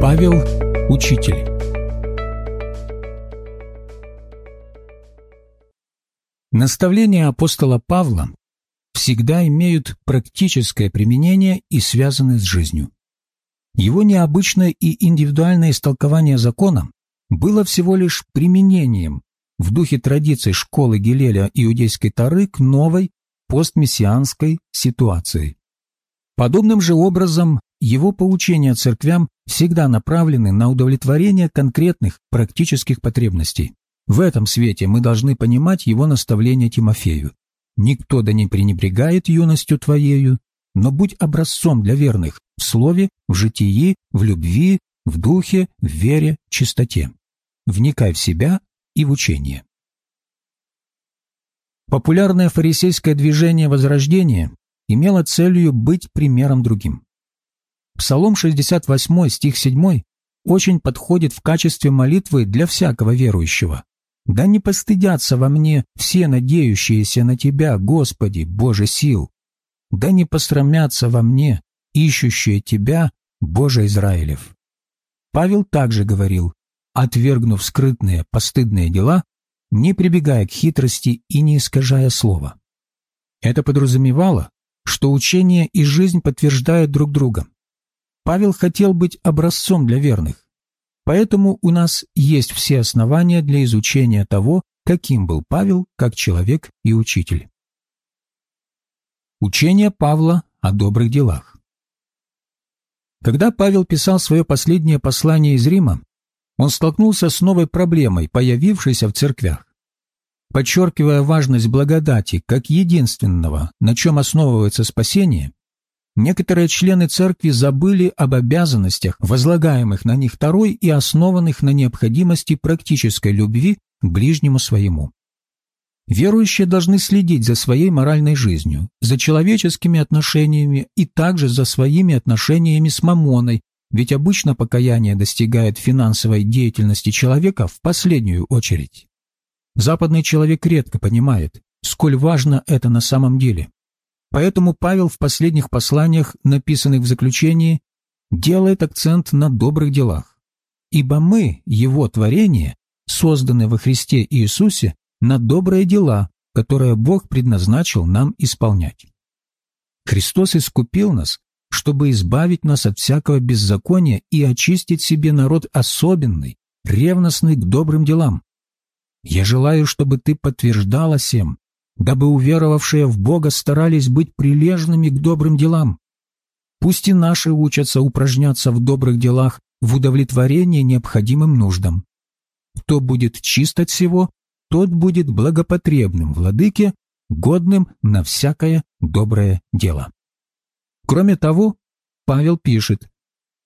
Павел – учитель. Наставления апостола Павла всегда имеют практическое применение и связаны с жизнью. Его необычное и индивидуальное истолкование закона было всего лишь применением в духе традиций школы Гилеля иудейской Тары к новой постмессианской ситуации. Подобным же образом его поучения церквям всегда направлены на удовлетворение конкретных практических потребностей. В этом свете мы должны понимать его наставление Тимофею. «Никто да не пренебрегает юностью твоею, но будь образцом для верных в слове, в житии, в любви, в духе, в вере, чистоте. Вникай в себя и в учение». Популярное фарисейское движение Возрождения имело целью быть примером другим. Псалом 68, стих 7 очень подходит в качестве молитвы для всякого верующего. «Да не постыдятся во мне все надеющиеся на Тебя, Господи, Боже сил! Да не посрамятся во мне ищущие Тебя, Боже Израилев!» Павел также говорил, отвергнув скрытные, постыдные дела, не прибегая к хитрости и не искажая слова. Это подразумевало, что учение и жизнь подтверждают друг друга. Павел хотел быть образцом для верных. Поэтому у нас есть все основания для изучения того, каким был Павел как человек и учитель. Учение Павла о добрых делах Когда Павел писал свое последнее послание из Рима, он столкнулся с новой проблемой, появившейся в церквях. Подчеркивая важность благодати как единственного, на чем основывается спасение, некоторые члены церкви забыли об обязанностях, возлагаемых на них второй и основанных на необходимости практической любви к ближнему своему. Верующие должны следить за своей моральной жизнью, за человеческими отношениями и также за своими отношениями с мамоной, ведь обычно покаяние достигает финансовой деятельности человека в последнюю очередь. Западный человек редко понимает, сколь важно это на самом деле. Поэтому Павел в последних посланиях, написанных в заключении, делает акцент на добрых делах. Ибо мы, Его творение, созданы во Христе Иисусе на добрые дела, которые Бог предназначил нам исполнять. Христос искупил нас, чтобы избавить нас от всякого беззакония и очистить себе народ особенный, ревностный к добрым делам. Я желаю, чтобы ты подтверждала всем, дабы уверовавшие в Бога старались быть прилежными к добрым делам. Пусть и наши учатся упражняться в добрых делах в удовлетворении необходимым нуждам. Кто будет чист от всего, тот будет благопотребным владыке, годным на всякое доброе дело. Кроме того, Павел пишет,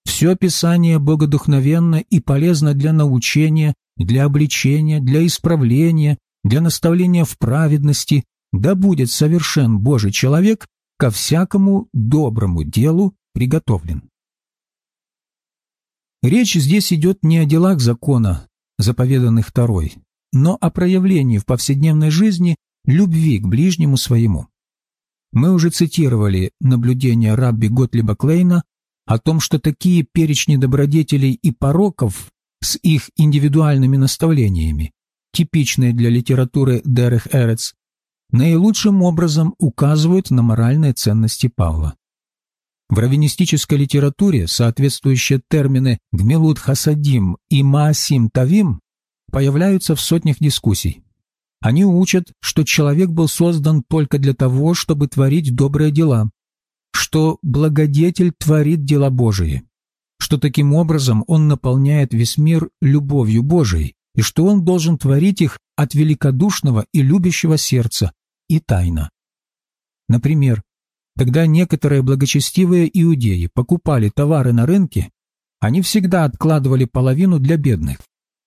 «Все Писание богодухновенно и полезно для научения, для обличения, для исправления, для наставления в праведности, да будет совершен Божий человек ко всякому доброму делу приготовлен. Речь здесь идет не о делах закона, заповеданных второй, но о проявлении в повседневной жизни любви к ближнему своему. Мы уже цитировали наблюдение Рабби Готлиба Клейна о том, что такие перечни добродетелей и пороков с их индивидуальными наставлениями, типичные для литературы Дерех Эрец, наилучшим образом указывают на моральные ценности Павла. В раввинистической литературе соответствующие термины «гмелут хасадим» и «маасим тавим» появляются в сотнях дискуссий. Они учат, что человек был создан только для того, чтобы творить добрые дела, что благодетель творит дела Божии, что таким образом он наполняет весь мир любовью Божией, и что он должен творить их от великодушного и любящего сердца и тайно. Например, когда некоторые благочестивые иудеи покупали товары на рынке, они всегда откладывали половину для бедных.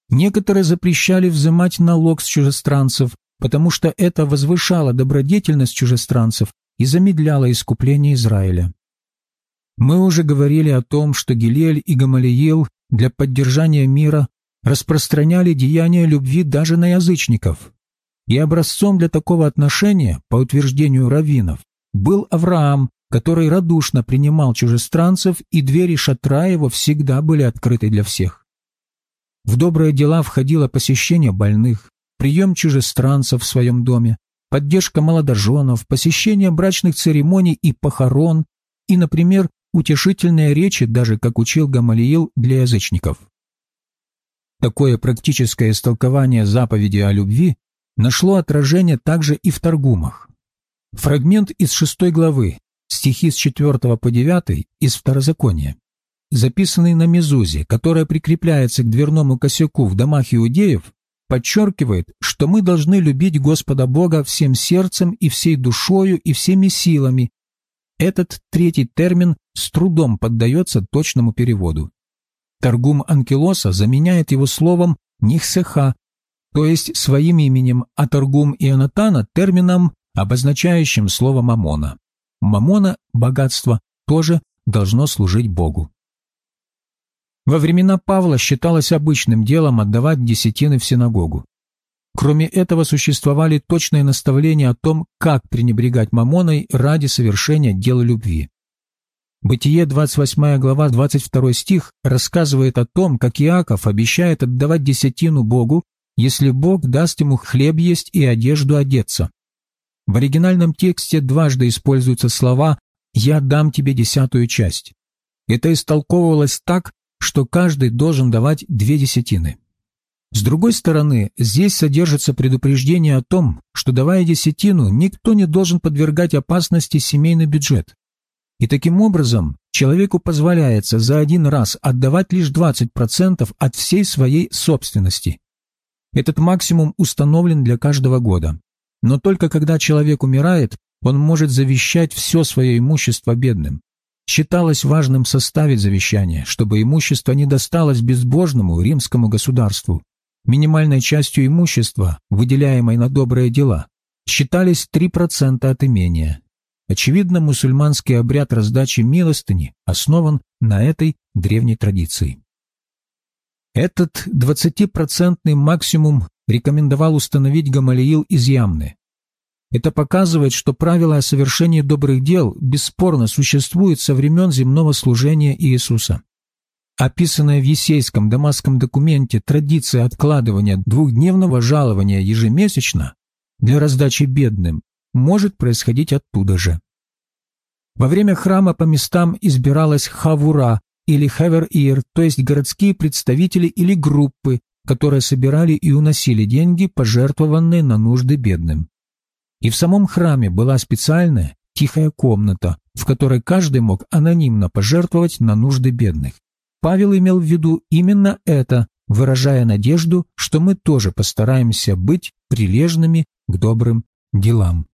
Некоторые запрещали взимать налог с чужестранцев, потому что это возвышало добродетельность чужестранцев и замедляло искупление Израиля. Мы уже говорили о том, что Гилель и Гамалиил для поддержания мира распространяли деяния любви даже на язычников. И образцом для такого отношения, по утверждению раввинов, был Авраам, который радушно принимал чужестранцев, и двери шатра его всегда были открыты для всех. В добрые дела входило посещение больных, прием чужестранцев в своем доме, поддержка молодоженов, посещение брачных церемоний и похорон, и, например, утешительные речи, даже как учил Гамалиил для язычников. Такое практическое истолкование заповеди о любви нашло отражение также и в Торгумах. Фрагмент из шестой главы, стихи с 4 по 9 из Второзакония, записанный на мезузе, которая прикрепляется к дверному косяку в домах иудеев, подчеркивает, что мы должны любить Господа Бога всем сердцем и всей душою и всеми силами. Этот третий термин с трудом поддается точному переводу. Торгум Анкилоса заменяет его словом «нихсеха», то есть своим именем, а Торгум Ионатана – термином, обозначающим слово «мамона». Мамона, богатство, тоже должно служить Богу. Во времена Павла считалось обычным делом отдавать десятины в синагогу. Кроме этого существовали точные наставления о том, как пренебрегать мамоной ради совершения дела любви. Бытие 28 глава 22 стих рассказывает о том, как Иаков обещает отдавать десятину Богу, если Бог даст ему хлеб есть и одежду одеться. В оригинальном тексте дважды используются слова «Я дам тебе десятую часть». Это истолковывалось так, что каждый должен давать две десятины. С другой стороны, здесь содержится предупреждение о том, что давая десятину, никто не должен подвергать опасности семейный бюджет. И таким образом человеку позволяется за один раз отдавать лишь 20% от всей своей собственности. Этот максимум установлен для каждого года. Но только когда человек умирает, он может завещать все свое имущество бедным. Считалось важным составить завещание, чтобы имущество не досталось безбожному римскому государству. Минимальной частью имущества, выделяемой на добрые дела, считались 3% от имения. Очевидно, мусульманский обряд раздачи милостыни основан на этой древней традиции. Этот 20% максимум рекомендовал установить Гамалиил из Ямны. Это показывает, что правило о совершении добрых дел бесспорно существует со времен земного служения Иисуса. Описанная в Есейском дамасском документе традиция откладывания двухдневного жалования ежемесячно для раздачи бедным может происходить оттуда же. Во время храма по местам избиралась хавура или хавер-ир, то есть городские представители или группы, которые собирали и уносили деньги, пожертвованные на нужды бедным. И в самом храме была специальная тихая комната, в которой каждый мог анонимно пожертвовать на нужды бедных. Павел имел в виду именно это, выражая надежду, что мы тоже постараемся быть прилежными к добрым делам.